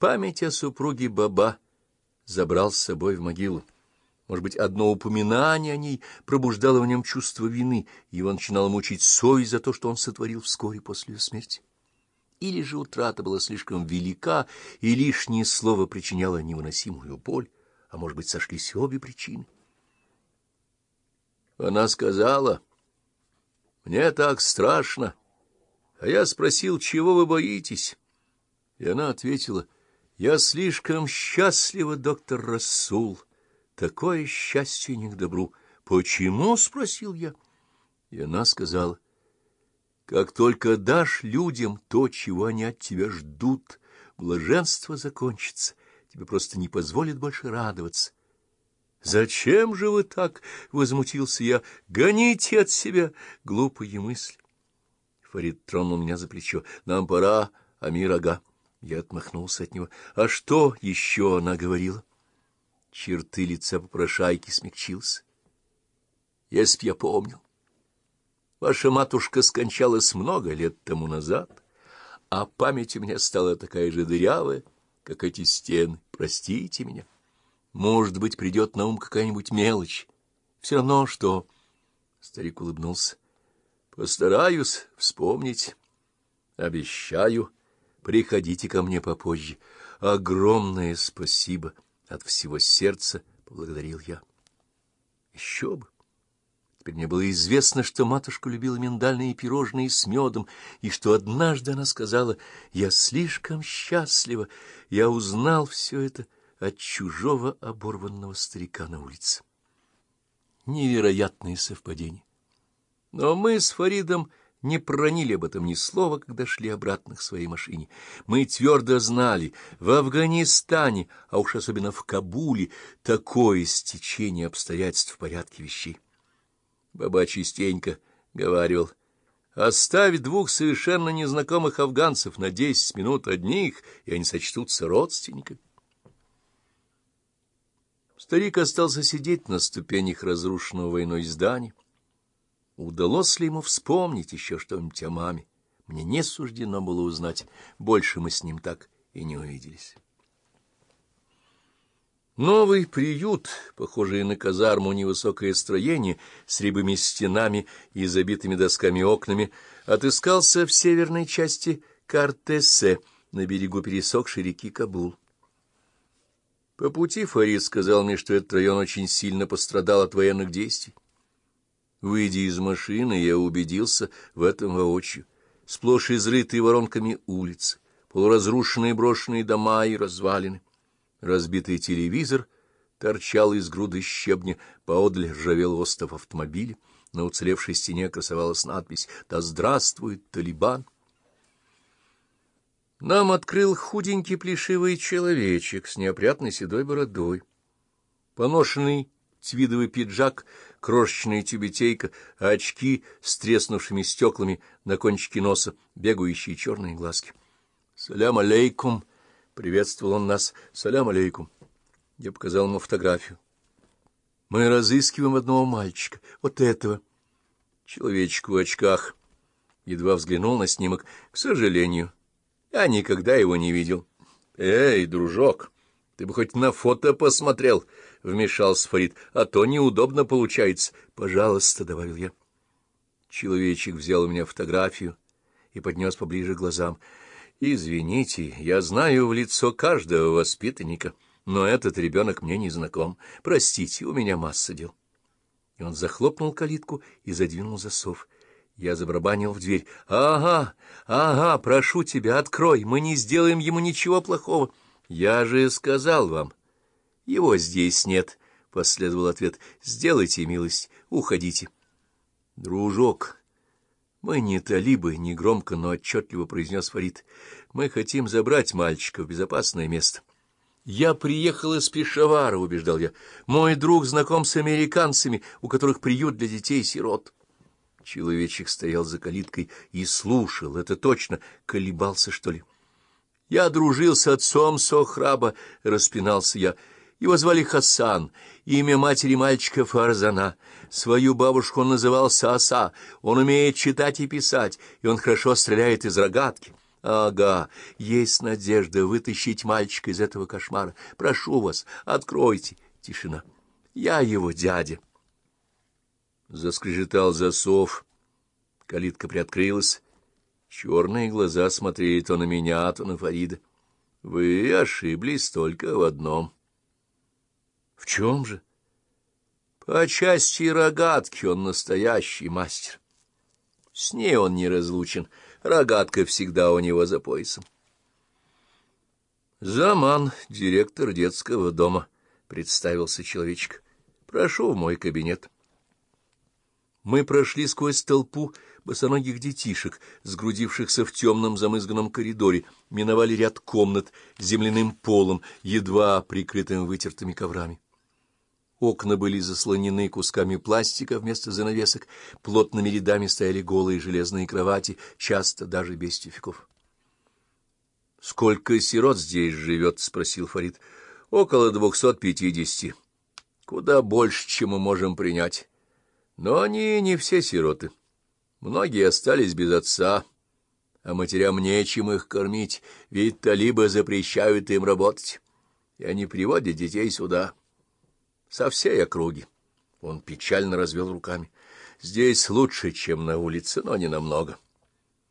Память о супруге Баба забрал с собой в могилу. Может быть, одно упоминание о ней пробуждало в нем чувство вины, и его начинало мучить совесть за то, что он сотворил вскоре после ее смерти. Или же утрата была слишком велика, и лишнее слово причиняло невыносимую боль, а может быть, сошлись обе причины. Она сказала, «Мне так страшно». А я спросил, чего вы боитесь? И она ответила, «Я слишком счастлива, доктор Расул. Такое счастье не к добру». «Почему?» — спросил я. И она сказала, «Как только дашь людям то, чего они от тебя ждут, блаженство закончится, тебе просто не позволит больше радоваться». «Зачем же вы так?» — возмутился я. «Гоните от себя глупые мысли». Фарид тронул меня за плечо. «Нам пора, Амир Ага». Я отмахнулся от него. «А что еще она говорила?» Черты лица попрошайки смягчился. «Если б я помнил. Ваша матушка скончалась много лет тому назад, а память у меня стала такая же дырявая, как эти стены. Простите меня. Может быть, придет на ум какая-нибудь мелочь. Все равно, что...» Старик улыбнулся. Постараюсь вспомнить. Обещаю, приходите ко мне попозже. Огромное спасибо от всего сердца, поблагодарил я. Еще бы. Теперь мне было известно, что матушка любила миндальные пирожные с медом, и что однажды она сказала, «Я слишком счастлива, я узнал все это от чужого оборванного старика на улице». Невероятные совпадения. Но мы с Фаридом не проронили об этом ни слова, когда шли обратно к своей машине. Мы твердо знали, в Афганистане, а уж особенно в Кабуле, такое стечение обстоятельств в порядке вещей. Баба частенько говаривал, оставь двух совершенно незнакомых афганцев на десять минут одних, и они сочтутся родственниками. Старик остался сидеть на ступенях разрушенного войной здания, Удалось ли ему вспомнить еще что-нибудь о маме? Мне не суждено было узнать. Больше мы с ним так и не увиделись. Новый приют, похожий на казарму невысокое строение с рябыми стенами и забитыми досками окнами, отыскался в северной части Картесе, на берегу пересохшей реки Кабул. По пути Фарид сказал мне, что этот район очень сильно пострадал от военных действий. Выйдя из машины, я убедился в этом воочию. Сплошь изрытые воронками улицы, полуразрушенные брошенные дома и развалины. Разбитый телевизор торчал из груды щебня, поодаль ржавел остов автомобиля. На уцелевшей стене красовалась надпись «Да здравствует Талибан!». Нам открыл худенький плешивый человечек с неопрятной седой бородой. Поношенный твидовый пиджак, крошечная тюбетейка, очки с треснувшими стеклами на кончике носа, бегающие черные глазки. «Салям алейкум!» — приветствовал он нас. «Салям алейкум!» Я показал ему фотографию. «Мы разыскиваем одного мальчика, вот этого». Человечек в очках едва взглянул на снимок. «К сожалению, я никогда его не видел». «Эй, дружок!» Ты бы хоть на фото посмотрел, — вмешался Фарид, — а то неудобно получается. — Пожалуйста, — добавил я. Человечек взял у меня фотографию и поднес поближе к глазам. — Извините, я знаю в лицо каждого воспитанника, но этот ребенок мне не знаком. Простите, у меня масса дел. И он захлопнул калитку и задвинул засов. Я забарабанил в дверь. — Ага, ага, прошу тебя, открой, мы не сделаем ему ничего плохого. — я же сказал вам. Его здесь нет, — последовал ответ. Сделайте милость, уходите. Дружок, мы не талибы, — негромко, но отчетливо произнес Фарид. Мы хотим забрать мальчика в безопасное место. Я приехал из Пешавара, — убеждал я. Мой друг знаком с американцами, у которых приют для детей-сирот. Человечек стоял за калиткой и слушал, это точно, колебался, что ли. Я дружил с отцом Сохраба, — распинался я. Его звали Хасан, имя матери мальчика Фарзана. Свою бабушку он называл Сааса. Он умеет читать и писать, и он хорошо стреляет из рогатки. Ага, есть надежда вытащить мальчика из этого кошмара. Прошу вас, откройте. Тишина. Я его дядя. Заскрежетал засов. Калитка приоткрылась. Черные глаза смотрели то на меня, то на Фарида. Вы ошиблись только в одном. В чем же? По части рогатки он настоящий мастер. С ней он не разлучен. Рогатка всегда у него за поясом. Заман, директор детского дома, представился человечек. Прошу в мой кабинет. Мы прошли сквозь толпу босоногих детишек, сгрудившихся в темном замызганном коридоре, миновали ряд комнат с земляным полом, едва прикрытым вытертыми коврами. Окна были заслонены кусками пластика вместо занавесок, плотными рядами стояли голые железные кровати, часто даже без тюфяков. — Сколько сирот здесь живет? — спросил Фарид. — Около двухсот пятидесяти. Куда больше, чем мы можем принять. Но они не все сироты. Многие остались без отца, а матерям нечем их кормить, ведь талибы запрещают им работать, и они приводят детей сюда со всей округи. Он печально развел руками. Здесь лучше, чем на улице, но не намного.